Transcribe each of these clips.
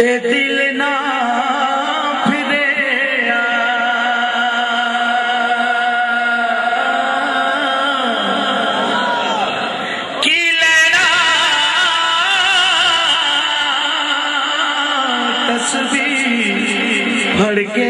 دل نہ پھرے۔ کی لینا تصویر بھڑکے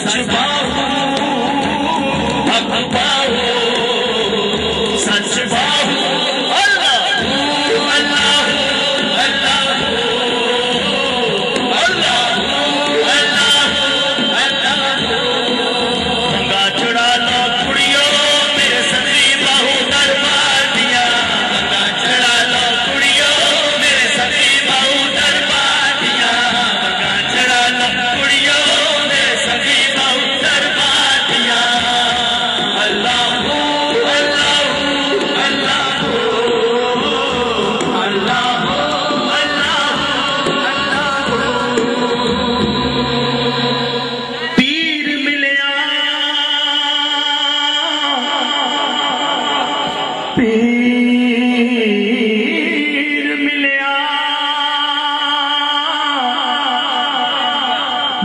Action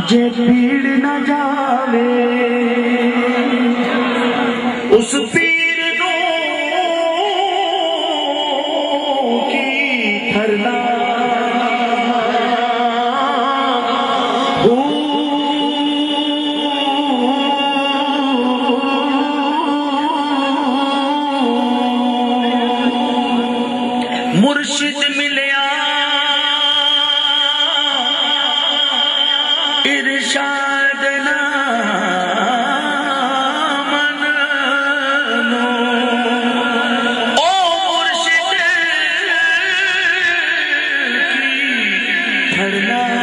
جے پیڑ نہ جاوے اس پیر نو کی تھرنا مرشد ملے Amen.